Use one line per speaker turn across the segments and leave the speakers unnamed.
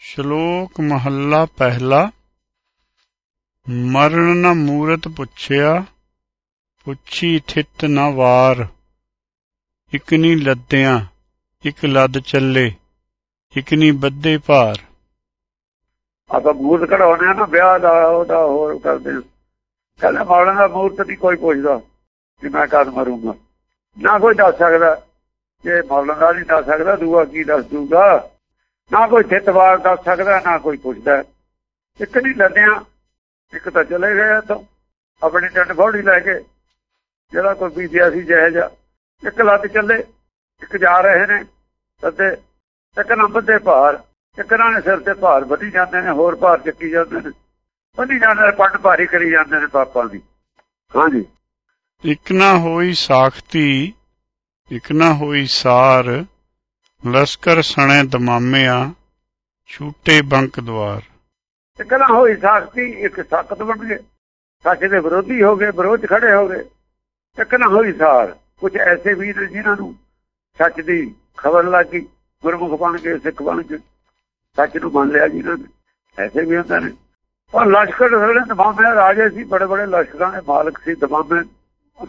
ਸ਼ਲੋਕ ਮਹੱਲਾ ਪਹਿਲਾ। ਮਰਨ ਨ ਮੂਰਤ ਪੁੱਛਿਆ, ਪੁੱਛੀ ਥਿਤ ਨ ਵਾਰ। ਇਕਨੀ ਲੱਦਿਆਂ, ਇਕ ਲੱਦ ਚੱਲੇ ਇਕਨੀ ਬੱਧੇ ਭਾਰ।
ਆਪਾਂ ਮੂਰਤ ਕਢਾਉਣੇ ਆ ਨਾ, ਵਿਆਹ ਦਾ ਉਹਦਾ ਹੋਰ ਕਰਦੇ ਕਹਿੰਦਾ ਮੌਲਾ ਦਾ ਮੂਰਤ ਨਹੀਂ ਕੋਈ ਪੁੱਛਦਾ ਕਿ ਮੈਂ ਕਦ ਮਰੂੰਗਾ। ਨਾ ਕੋਈ ਦੱਸ ਸਕਦਾ, ਜੇ ਮੌਲਾ ਦਾ ਨਹੀਂ ਦੱਸ ਸਕਦਾ, ਦੂਆ ਕੀ ਦੱਸ ਦੂਗਾ? ਨਾ ਕੋਈ ਥਿੱਤਵਾਰ ਦੱਸ ਸਕਦਾ ਨਾ ਕੋਈ ਪੁੱਛਦਾ। ਇੱਕ ਨਹੀਂ ਲੱਦਿਆਂ ਇੱਕ ਤਾਂ ਚਲੇ ਗਏ ਤਾਂ ਆਪਣੀ ਟੰਡ ਫੋੜੀ ਲੈ ਕੇ ਜਿਹੜਾ ਕੋਈ ਬੀਤਿਆ ਸੀ ਜਹਿ ਜਾ ਇੱਕ ਲੱਦ ਚੱਲੇ ਇੱਕ ਜਾ ਰਹੇ ਨੇ ਤੇ ਇੱਕ ਨੰਬਰ ਤੇ ਭਾਰ ਇੱਕ ਨਾਲ ਨੇ ਸਿਰ ਤੇ ਭਾਰ ਵਧੀ ਜਾਂਦੇ ਨੇ ਹੋਰ ਭਾਰ ਚੱਕੀ ਜਾਂਦੇ ਨੇ। ਵਧੀ ਜਾਂਦੇ ਨੇ ਪੰਡ ਭਾਰੀ ਕਰੀ ਜਾਂਦੇ ਨੇ ਪਾਪਾਂ ਦੀ। ਹਾਂਜੀ।
ਇਕ ਨਾ ਹੋਈ ਸਾਖਤੀ ਇਕ ਨਾ ਹੋਈ ਸਾਰ ਲਸਕਰ ਸਣੇ ਦਮਾਮਿਆ ਛੂਟੇ ਬੰਕ ਦਵਾਰ
ਇੱਕ ਹੋਈ ਸਾਖਤੀ, ਇੱਕ ਸਖਤ ਬਣ ਗਏ। ਸੱਚ ਦੇ ਵਿਰੋਧੀ ਹੋ ਗਏ, ਵਿਰੋਧ ਖੜੇ ਹੋ ਗਏ। ਇੱਕ ਹੋਈ ਸਾਰ, ਕੁਝ ਐਸੇ ਵੀ ਨੇ ਜਿਨ੍ਹਾਂ ਨੂੰ ਸੱਚ ਦੀ ਖਬਰ ਲੱਗੀ, ਗੁਰਮੁਖ ਬਣ ਕੇ ਸਿੱਖ ਬਣ ਕੇ ਸੱਚ ਨੂੰ ਮੰਨ ਲਿਆ ਜਿਨ੍ਹਾਂ ਨੇ, ਐਸੇ ਵੀ ਹੁੰਦੇ ਨੇ। ਔਰ ਲਸ਼ਕਰ ਸਣੇ ਦਮਾਮੇ ਰਾਜੇ ਸੀ, ਬੜੇ ਬੜੇ ਲਸ਼ਕਰਾਂ ਦੇ ਮਾਲਕ ਸੀ, ਦਮਾਮੇ।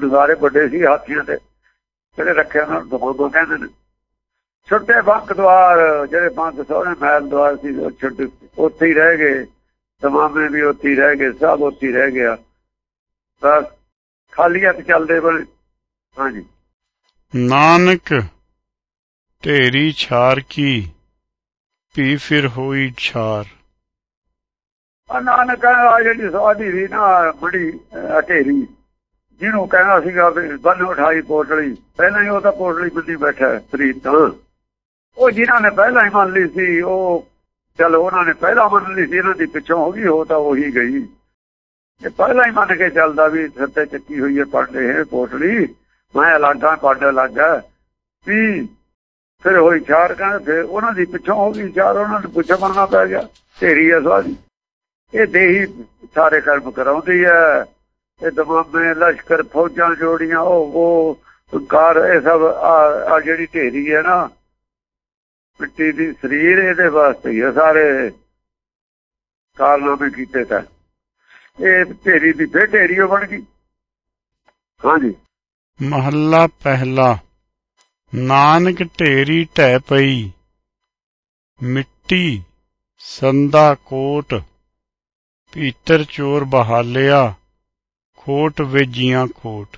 ਨਜ਼ਾਰੇ ਵੱਡੇ ਸੀ, ਹਾਥੀਆਂ ਤੇ ਜਿਹੜੇ ਰੱਖਿਆ ਉਹਨਾਂ ਨੂੰ ਦਮਾਮਾ ਕਹਿੰਦੇ ਨੇ। ਛੋਟੇ ਬੰਕ ਦਵਾਰ ਜਿਹੜੇ ਬੰਕ ਸੋਹਣੇ ਮਹਿਲ ਦਵਾਰ ਸੀ ਉਹ ਛੋਟੇ ਉੱਥੇ ਹੀ ਰਹਿ ਗਏ। ਦਮਾਮੇ ਵੀ ਉੱਥੇ ਹੀ ਰਹਿ ਗਏ ਸਭ ਉੱਥੇ ਹੀ ਰਹਿ ਗਿਆ। ਬਸ ਖਾਲੀ ਹੱਥ ਚੱਲਦੇ ਬਣੇ ਹਾਂਜੀ।
ਨਾਨਕ ਢੇਰੀ ਛਾਰ ਕੀ? ਵੀ ਫਿਰ ਹੋਈ ਛਾਰ।
ਆ ਨਾਨਕ ਆ ਜਿਹੜੀ ਸਵਾਦੀ ਸੀ ਨਾ ਬੜੀ ਹਟੇਰੀ ਜਿਹਨੂੰ ਕਹਿੰਦਾ ਸੀਗਾ ਬੰਨ ਉਠਾਈ ਪੋਟਲੀ। ਪਹਿਲਾਂ ਹੀ ਉਹ ਤਾਂ ਪੋਟਲੀ ਬੰਦੀ ਬੈਠਾ ਫਰੀਦ ਤਾਂ। ਉਹ ਜਿਨ੍ਹਾਂ ਨੇ ਪਹਿਲਾਂ ਹੀ ਮੰਨ ਲਈ ਸੀ, ਉਹ ਚਲ ਉਹਨਾਂ ਨੇ ਪਹਿਲਾਂ ਮੰਨ ਲਈ ਸੀ, ਇਹਨਾਂ ਦੀ ਪਿੱਛੋਂ ਹੋ ਗਈ ਹੋ ਤਾਂ ਉਹੀ ਗਈ। ਇਹ ਪਹਿਲਾਂ ਹੀ ਮੰਨ ਕੇ ਚੱਲਦਾ ਵੀ ਸੱਤੇ ਚੱਕੀ ਹੋਈ ਹੈ ਪਾਂਡੇ ਹੈ ਪੋਟਲੀ ਮੈਂ ਲਾਂਟਾਂ ਪਾਂਡੇ ਲੱਗਾ ਵੀ ਫਿਰ ਹੋਈ ਚਾਰ ਕਹਿੰਦੇ, ਫਿਰ ਉਹਨਾਂ ਦੀ ਪਿੱਛੋਂ ਹੋ ਗਈ, ਚਾਰ ਉਹਨਾਂ ਨੂੰ ਪੁੱਛ ਮੰਨਣਾ ਪੈ ਗਿਆ, ਢੇਰੀ ਹੈ ਸਾਰੀ। ਇਹ ਦੇਹੀ ਸਾਰੇ ਕਰਮ ਕਰਾਉਂਦੀ ਹੈ। ਇਹ ਦਮਾਮੇ, ਲਸ਼ਕਰ, ਫੌਜਾਂ ਜੋੜੀਆਂ ਉਹ ਉਹ ਕਾਰ ਇਹ ਸਭ ਆ ਜਿਹੜੀ ਢੇਰੀ ਹੈ ਨਾ ਮਿੱਟੀ ਦੀ ਸਰੀਰ ਇਹਦੇ ਵਾਸਤੇ ਹੀ ਸਾਰੇ ਕਾਰਨਾਮੇ ਕੀਤੇ ਤਾਂ। ਇਹ ਢੇਰੀ ਦੀ ਫੇਰ ਢੇਰੀ ਬਣ ਗਈ। ਹਾਂਜੀ।
ਮਹੱਲਾ ਪਹਿਲਾ। ਨਾਨਕ ਢੇਰੀ ਢਹਿ ਪਈ। ਮਿੱਟੀ ਸੰਦਾ ਕੋਟ। ਭੀਤਰ ਚੋਰ ਬਹਾਲਿਆ। ਖੋਟ ਵੇਜੀਆਂ ਖੋਟ।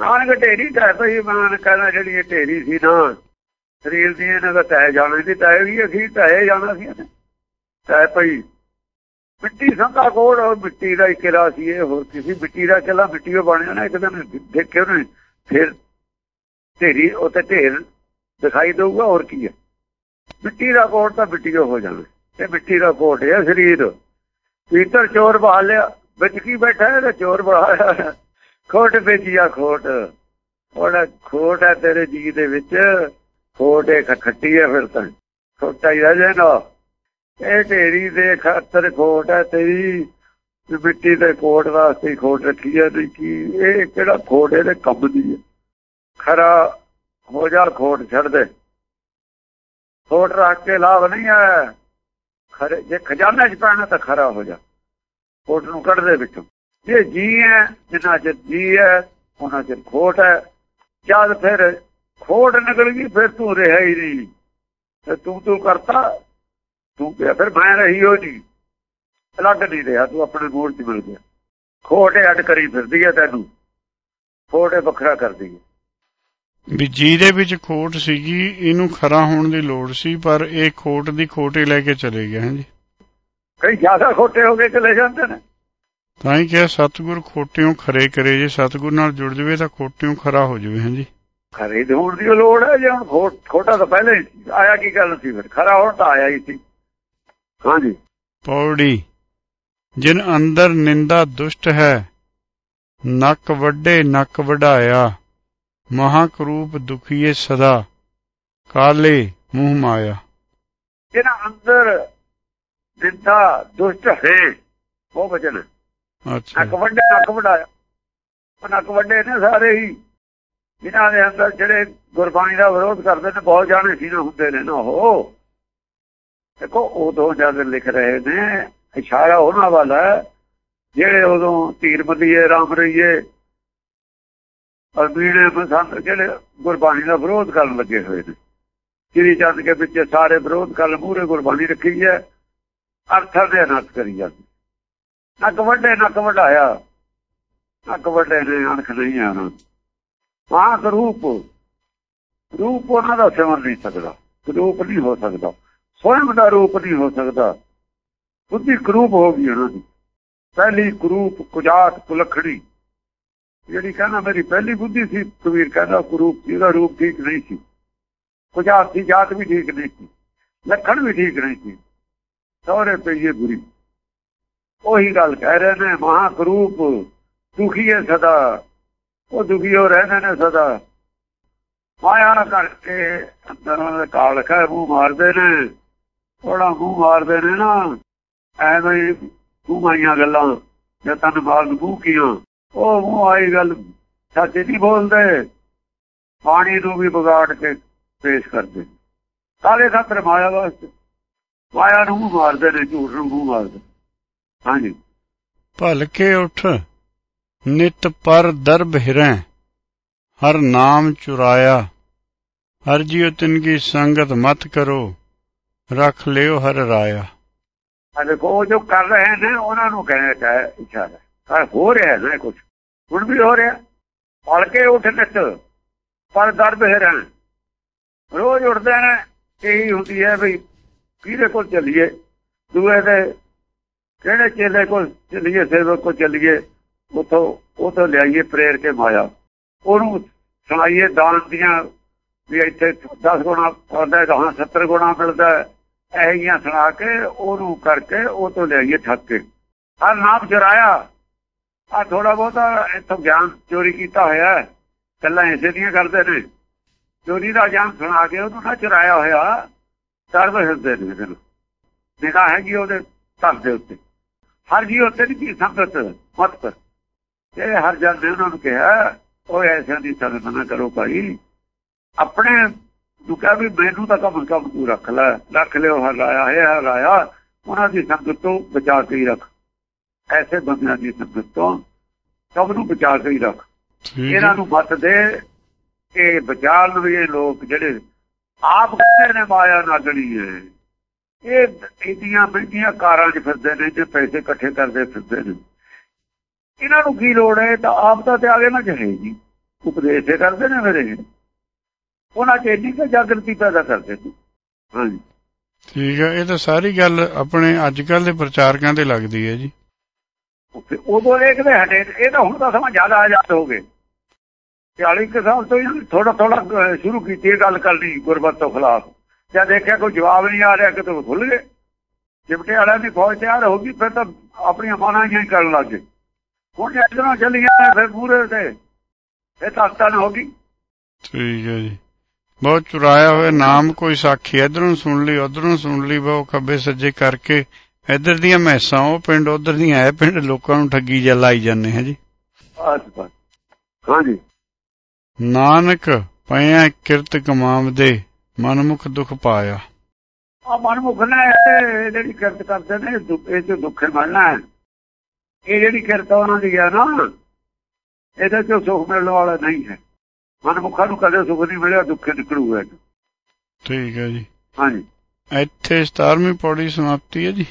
ਨਾਨਕ ਢੇਰੀ ਢਹਿ ਪਈ ਮਾਨ ਕਹਿੰਦਾ ਜਿਹੜੀ ਢੇਰੀ ਸੀ ਨਾ ਸਰੀਰ ਦੀ ਇਹਨਾਂ ਦਾ ਤੈ ਜਾਣਾ ਦੀ ਤੈ ਵੀ ਅਸੀਂ ਤੈ ਜਾਣਾ ਸੀ ਤੈ ਪਈ ਮਿੱਟੀ ਸੰਦਾ ਕੋੜ ਔਰ ਮਿੱਟੀ ਦਾ ਕਿਲਾ ਸੀ ਇਹ, ਹੋਰ ਕਿਸੇ ਮਿੱਟੀ ਦਾ ਕਿਲਾ ਮਿੱਟੀ ਉਹ ਬਣ ਜਾਣਾ ਇੱਕ ਦਿਨ ਦੇਖੇ ਉਹਨੇ, ਫਿਰ ਢੇਰੀ ਉੱਤੇ ਢੇਰ ਦਿਖਾਈ ਦੇਊਗਾ, ਹੋਰ ਕੀ ਹੈ ਮਿੱਟੀ ਦਾ ਕੋਟ ਤਾਂ ਮਿੱਟੀ ਹੋ ਜਾਣਾ। ਇਹ ਮਿੱਟੀ ਦਾ ਕੋਟ ਹੈ ਸਰੀਰ। ਪੀਤਰ ਚੋਰ ਬਹਾ ਲਿਆ, ਵਿੱਚ ਕੀ ਬੈਠਾ ਹੈ ਤੇ ਚੋਰ ਬਹਾਇਆ ਖੋਟ ਵੇਚਿਆ ਖੋਟ। ਉਹਦਾ ਖੋਟ ਹੈ ਤੇਰੇ ਜੀ ਦੇ ਵਿੱਚ। ਖੋਟ ਇੱਕ ਖੱਟੀ ਹੈ ਫਿਰ ਤਾਂ। ਖੋਟਾ ਹੀ ਰਹਿ ਜਾਣਾ ਇਹ ਢੇਰੀ ਦੇ ਖਾਤਰ ਖੋਟ ਹੈ ਤੇਰੀ ਮਿੱਟੀ ਦੇ ਕੋਟ ਵਾਸਤੇ ਖੋਟ ਰੱਖੀ ਹੈ ਤੇ ਕੀ, ਇਹ ਕਿਹੜਾ ਖੋਟ, ਇਹਦੇ ਕੰਮ ਦੀ ਹੈ ਖਰਾ ਹੋ ਜਾ ਖੋਟ, ਛੱਡ ਦੇ। ਖੋਟ ਰੱਖ ਕੇ ਲਾਭ ਨਹੀਂ ਹੈ ਖਰੇ, ਜੇ ਖਜਾਨਾ 'ਚ ਪੈਣਾ ਤਾਂ ਖਰਾ ਹੋ ਜਾ। ਖੋਟ ਨੂੰ ਕੱਢ ਦੇ ਵਿੱਚੋਂ। ਜੇ ਜੀ ਹੈ, ਜਿੰਨਾ ਚਿਰ ਜੀ ਹੈ, ਉਹਨਾਂ ਚਿਰ ਖੋਟ ਹੈ। ਜਦ ਫਿਰ ਖੋਟ ਨਿਕਲ ਗਈ ਫਿਰ ਤੂੰ ਰਿਹਾ ਹੀ ਨਹੀਂ। ਤੇ ਤੂੰ ਤੂੰ ਕਰਤਾ ਤੂੰ ਫਿਰ ਮੈਂ ਰਹੀ ਹੋ ਨਹੀਂ। ਅਲੱਗ ਨਹੀਂ ਰਿਹਾ ਤੂੰ ਆਪਣੇ ਮੂਡ 'ਚ ਮਿਲ ਗਿਆ। ਖੋਟੇ ਅੱਡ ਕਰੀ ਫਿਰਦੀ ਹੈ ਤੈਨੂੰ। ਖੋਟੇ ਵੱਖਰਾ ਕਰਦੀ ਹੈ
ਵੀ ਜਿਹਦੇ ਵਿੱਚ ਖੋਟ ਸੀਗੀ ਇਹਨੂੰ ਖਰਾ ਹੋਣ ਦੀ ਲੋੜ ਸੀ ਪਰ ਇਹ ਖੋਟ ਦੀ ਖੋਟੇ ਲੈ ਕੇ ਚਲੇ ਗਿਆ ਹਾਂਜੀ।
ਕਈ ਜ਼ਿਆਦਾ ਖੋਟੇ ਹੋ ਕੇ ਚਲੇ ਜਾਂਦੇ ਨੇ।
ਤਾਂ ਹੀ ਕਿਹਾ ਸਤਿਗੁਰ ਖੋਟਿਓਂ ਖਰੇ ਕਰੇ ਜੇ ਸਤਿਗੁਰ ਨਾਲ ਜੁੜ ਜਵੇ ਤਾਂ ਖੋਟਿਓਂ ਖਰਾ ਹੋ ਜਵੇ ਹਾਂਜੀ।
ਖਰੇ ਹੋਣ ਦੀ ਲੋੜ ਹੈ ਜੇ ਹੁਣ ਖੋਟਾ ਤਾਂ ਪਹਿਲੇ ਆਇਆ ਕੀ ਗੱਲ ਸੀ ਫਿਰ? ਖਰਾ ਹੋਣ ਤਾਂ ਆਇਆ ਹੀ ਸੀ। ਹਾਂਜੀ।
ਪੌੜੀ ਜਿਨ ਅੰਦਰ ਨਿੰਦਾ ਦੁਸ਼ਟ ਹੈ ਨੱਕ ਵੱਡੇ ਨੱਕ ਵਢਾਇਆ ਮਹਾਕਰੂਪ ਦੁਖੀਏ ਸਦਾ ਕਾਲੇ ਮੂੰਹ ਮਾਇਆ।
ਜਿਹਨਾਂ ਅੰਦਰ ਨਿੰਦਾ ਦੁਸ਼ਟ ਹੈ ਉਹ ਵਜਨ
ਅੱਛਾ।
ਨੱਕ ਵੱਡੇ ਨੱਕ ਵਢਾਇਆ। ਨੱਕ ਵੱਡੇ ਨੇ ਸਾਰੇ ਹੀ। ਜਿਨ੍ਹਾਂ ਦੇ ਅੰਦਰ ਜਿਹੜੇ ਗੁਰਬਾਣੀ ਦਾ ਵਿਰੋਧ ਕਰਦੇ ਨੇ, ਬਹੁਤ ਜਾਣੇ ਸੀ ਨਾ ਹੁੰਦੇ ਨੇ ਨਾ ਉਹ। ਦੇਖੋ, ਉਦੋਂ ਜਦ ਲਿਖ ਰਹੇ ਨੇ, ਇਸ਼ਾਰਾ ਉਹਨਾਂ ਵਾਲਾ ਜਿਹੜੇ ਉਦੋਂ ਧੀਰ ਮਦੀਏ ਰਾਮ ਰਹੀਏ ਅਰਬੀਣੇ ਪਸੰਦ ਜਿਹੜੇ ਗੁਰਬਾਣੀ ਦਾ ਵਿਰੋਧ ਕਰਨ ਲੱਗੇ ਹੋਏ ਨੇ। ਜਿਹੜੀ ਚੰਦ ਕੇ ਵਿੱਚ ਸਾਰੇ ਵਿਰੋਧ ਕਰਨ ਮੂਰੇ ਗੁਰਬਾਣੀ ਰੱਖੀ ਹੈ, ਅਰਥਾਂ ਦੇ ਅਨਰਥ ਕਰੀ ਜਾਂਦੇ। ਨੱਕ ਵੱਡੇ, ਨੱਕ ਵਢਾਇਆ ਨੱਕ ਵੱਡੇ ਨੇ, ਅਣਖ ਨਹੀਂ ਆਣਾ ਮਾਂ ਰੂਪ ਰੂਪ ਉਹਨਾਂ ਦਾ ਸਿਮਰ ਨਹੀਂ ਸਕਦਾ, ਰੂਪ ਨਹੀਂ ਹੋ ਸਕਦਾ, ਸਵਯੰ ਦਾ ਰੂਪ ਨਹੀਂ ਹੋ ਸਕਦਾ। ਬੁੱਧੀ ਕਰੂਪ ਹੋ ਗਈ ਉਹਨਾਂ ਦੀ। ਪਹਿਲੀ ਕਰੂਪ ਕੁਜਾਤ ਕੁਲਖੜੀ। ਜਿਹੜੀ ਕਹਿੰਦਾ ਮੇਰੀ ਪਹਿਲੀ ਬੁੱਧੀ ਸੀ, ਕਬੀਰ ਕਹਿੰਦਾ ਕਰੂਪ ਜਿਹਦਾ ਰੂਪ ਠੀਕ ਨਹੀਂ ਸੀ। ਕੁਜਾਤ ਦੀ ਜਾਤ ਵੀ ਠੀਕ ਨਹੀਂ ਸੀ, ਲੱਖਣ ਵੀ ਠੀਕ ਨਹੀਂ ਸੀ। ਸਹੁਰੇ ਪਈਏ ਬੁਰੀ। ਉਹੀ ਗੱਲ ਕਹਿ ਰਹੇ ਨੇ ਮਹਾ ਕਰੂਪ ਦੁਖੀ ਹੈ ਸਦਾ। ਉਹ ਦੁਖੀ ਹੋ ਰਹਿੰਦੇ ਨੇ ਸਦਾ। ਮਾਇਆ ਕਰਕੇ ਅੰਦਰੋਂ ਦੇ ਕਾਲ ਖੈ ਮੂੰਹ ਮਾਰਦੇ ਨੇ। ਥੋੜਾ ਮੂੰਹ ਮਾਰਦੇ ਨੇ ਨਾ। ਐਵੇਂ ਮੂੰਹ ਆਈਆਂ ਗੱਲਾਂ ਜੇ ਤਨ ਮਾਰ ਮੂੰਹ ਕੀਆਂ। ਉਹ ਮੂੰਹ ਆਈ ਗੱਲ ਸੱਚ ਨਹੀਂ ਬੋਲਦੇ। ਪਾਣੀ ਨੂੰ ਵੀ ਵਿਗਾੜ ਕੇ ਪੇਸ਼ ਕਰਦੇ। ਕਾਲੇ ਖਾਤਰ ਮਾਇਆ ਵਾਸਤੇ। ਮਾਇਆ ਨੂੰ ਮਾਰਦੇ ਨੇ, ਝੂਠ ਨੂੰ ਮੂੰਹ ਮਾਰਦੇ। ਹਾਂਜੀ।
ਭਲਕੇ ਉਠ। ਨਿਤ ਪਰ ਦਰਬ ਹਿਰੈ, ਹਰ ਨਾਮ ਚੁਰਾਇਆ। ਹਰ ਜੀਉ ਤਿਨ ਕੀ ਸੰਗਤ ਮਤ ਕਰੋ, ਰੱਖ ਲਿਓ ਹਰ ਰਾਇਆ।
ਦੇਖੋ ਜੋ ਕਰ ਰਹੇ ਨੇ, ਉਹਨਾਂ ਨੂੰ ਕਹਿਣਾ ਚਾਹੇ ਇਸ਼ਾਰਾ ਕਰ ਹੋ ਰਿਹਾ ਹੈ ਕੁਝ ਹੁਣ ਵੀ ਹੋ ਰਿਹਾ। ਪੜ ਉੱਠ ਨਿੱਤ, ਪਰ ਦਰਬ ਹਿਰੈ। ਰੋਜ਼ ਉੱਠਦੇ ਨੇ, ਇਹੀ ਹੁੰਦੀ ਹੈ ਵੀ ਕਿਹਦੇ ਕੋਲ ਚੱਲੀਏ? ਦੂਏ ਦੇ ਕਿਹੜੇ ਚੇਲੇ ਕੋਲ ਚੱਲੀਏ ਸੇਵਕ ਕੋਲ ਚੱਲੀਏ? ਉਥੋਂ ਉਥੋਂ ਲਿਆਈਏ ਪ੍ਰੇਰ ਕੇ ਮਾਇਆ। ਉਹਨੂੰ ਸੁਣਾਈਏ ਦਾਨ ਦੀਆਂ ਵੀ ਇੱਥੇ 10 ਗੁਣਾ ਆਉਂਦਾ ਗਾਹਾਂ 70 ਗੁਣਾ ਮਿਲਦਾ ਇਹ ਜੀਆਂ ਸੁਣਾ ਕੇ ਉਹਨੂੰ ਕਰਕੇ ਉਹ ਤੋਂ ਲਿਆਈਏ ਠੱਕ। ਕੇ ਹਰ ਨਾਮ ਚੁਰਾਇਆ। ਆ ਥੋੜਾ ਬਹੁਤਾ ਇੱਥੋਂ ਗਿਆਨ ਚੋਰੀ ਕੀਤਾ ਹੋਇਆ ਕੱਲਾ ਇਸੇ ਦੀਆਂ ਕਰਦੇ ਨੇ। ਚੋਰੀ ਦਾ ਗਿਆਨ ਸੁਣਾ ਕੇ ਉਹਨੂੰ ਨਾ ਚੁਰਾਇਆ ਹੋਇਆ। ਸਰਵ ਹਿਰਦੇ ਨੇ ਇਹਨੂੰ ਨਿਗਾਹ ਹੈਗੀ ਉਹਦੇ ਧਰ ਦੇ ਉੱਤੇ। ਹਰ ਜੀ ਉੱਤੇ ਦੀ ਕੀ ਸੰਗਤ ਮਤ ਕਰ ਇਹ ਹਰ ਜਨ ਉਹਨਾਂ ਨੂੰ ਕਿਹਾ ਉਹ ਐਸਿਆਂ ਦੀ ਸੰਗਤ ਨਾ ਕਰੋ ਭਾਈ। ਆਪਣੇ ਕਹਾਂ ਵੀ ਮੈਨੂੰ ਤਾਂ ਕਮ ਕਮ ਤੂੰ ਰੱਖ ਲੈ ਰੱਖ ਲਿਓ ਹਰ ਰਾਇਆ ਹੈ ਹਰ ਰਾਇਆ ਉਹਨਾਂ ਦੀ ਸੰਗਤ ਤੋਂ ਬਚਾ ਕੇ ਹੀ ਰੱਖ। ਐਸੇ ਬੰਦਿਆਂ ਦੀ ਸੰਗਤ ਤੋਂ ਸਭ ਨੂੰ ਬਚਾ ਕੇ ਹੀ ਰੱਖ। ਇਹਨਾਂ ਨੂੰ ਮਤ ਦੇ ਇਹ ਬਚਾਲ ਨੂੰ ਇਹ ਲੋਕ ਜਿਹੜੇ ਆਪ ਕਹਿੰਦੇ ਨੇ ਮਾਇਆ ਨਾਗਣੀ ਹੈ। ਇਹ ਇੰਡੀਆਂ ਮਹਿੰਗੀਆਂ ਕਾਰਾਂ 'ਚ ਫਿਰਦੇ ਨੇ ਜੇ ਪੈਸੇ ਇਕੱਠੇ ਕਰਦੇ ਫਿਰਦੇ ਨੇ। ਇਹਨਾਂ ਨੂੰ ਕੀ ਲੋੜ ਹੈ? ਤਾਂ ਆਪ ਤਾਂ ਤੇ ਆਗੇ ਨਾ ਚਾਹੇ ਜੀ। ਉਪਦੇਸ਼ ਕਰਦੇ ਨੇ ਮੇਰੇ ਉਹਨਾਂ 'ਚ ਇੰਨੀ ਕੁ ਜਾਗਰਤੀ ਪੈਦਾ ਕਰਦੇ ਨੇ। ਹਾਂਜੀ।
ਠੀਕ ਹੈ ਇਹ ਤਾਂ ਸਾਰੀ ਗੱਲ ਆਪਣੇ ਅੱਜ ਕੱਲ ਦੇ ਪ੍ਰਚਾਰਕਾਂ ਤੇ ਲੱਗਦੀ ਹੈ ਜੀ।
ਉਦੋਂ ਦੇਖਦੇ ਹਟੇ ਇਹ ਤਾਂ ਹੁਣ ਤਾਂ ਸਮਾਂ ਜ਼ਿਆਦਾ ਆਜ਼ਾਦ ਹੋ ਗਏ। 40 ਕੁ ਸਾਲ ਤੋਂ ਥੋੜਾ ਥੋੜਾ ਸ਼ੁਰੂ ਕੀਤੀ ਇਹ ਗੱਲ ਕਰਨੀ ਗੁਰਬਤ ਤੋਂ ਖਿਲਾਫ। ਜਦ ਦੇਖਿਆ ਕੋਈ ਜਵਾਬ ਨਹੀਂ ਆ ਰਿਹਾ ਕਿ ਤੂੰ ਭੁੱਲ ਗਏ। ਜਿਪਟੇ ਵਾਲਿਆਂ ਦੀ ਫੌਜ ਤਿਆਰ ਹੋ ਗਈ ਫਿਰ ਤਾਂ ਆਪਣੀਆਂ ਮਾਨਾਂ ਹੀ ਕਰਨ ਲੱਗ ਹੁਣ ਜਦੋਂ ਚੱਲੀਆਂ ਫਿਰ ਪੂਰੇ ਤੇ ਇਹ ਤਾਕਤਾਂ ਹੋ ਗਈ।
ਠੀਕ ਹੈ ਜੀ। ਬਹੁਤ ਚੁਰਾਇਆ ਹੋਇਆ ਨਾਮ ਕੋਈ ਸਾਖੀ ਇਧਰੋਂ ਸੁਣ ਲਈ ਉਧਰੋਂ ਸੁਣ ਲਈ ਬਹੁ ਖੱਬੇ ਸੱਜੇ ਕਰਕੇ। ਇਧਰ ਦੀਆਂ ਮੈਸਾਂ ਉਹ ਪਿੰਡ ਉਧਰ ਦੀਆਂ ਇਹ ਪਿੰਡ ਲੋਕਾਂ ਨੂੰ ਠੱਗੀ ਜਾਂ ਲਾਈ ਜਾਂਦੇ ਹੈ ਜੀ।
ਹਾਂਜੀ
ਨਾਨਕ ਪਿਆ ਕਿਰਤ ਕਮਾਵਦੇ ਮਨਮੁਖ ਦੁਖ ਪਾਇਆ।
ਆ ਮਨਮੁਖ ਨੇ ਜਿਹੜੀ ਕਿਰਤ ਕਰਦੇ ਨੇ ਇਹ ਚ ਦੁੱਖੇ ਮਰਨਾ ਹੈ। ਇਹ ਜਿਹੜੀ ਕਿਰਤ ਉਹਨਾਂ ਦੀ ਆ ਨਾ ਇਹਦੇ ਚ ਸੁਖ ਮਿਲਣ ਵਾਲਾ ਨਹੀਂ ਹੈ। ਮਨਮੁਖਾਂ ਨੂੰ ਕਦੇ ਸੁਖ ਨਹੀਂ ਮਿਲਿਆ ਦੁੱਖੇ ਨਿਕਲੂਗਾ
ਠੀਕ ਹੈ ਜੀ।
ਹਾਂਜੀ।
ਇੱਥੇ 17ਵੀਂ ਪੌੜੀ ਸਮਾਪਤੀ ਹੈ ਜੀ।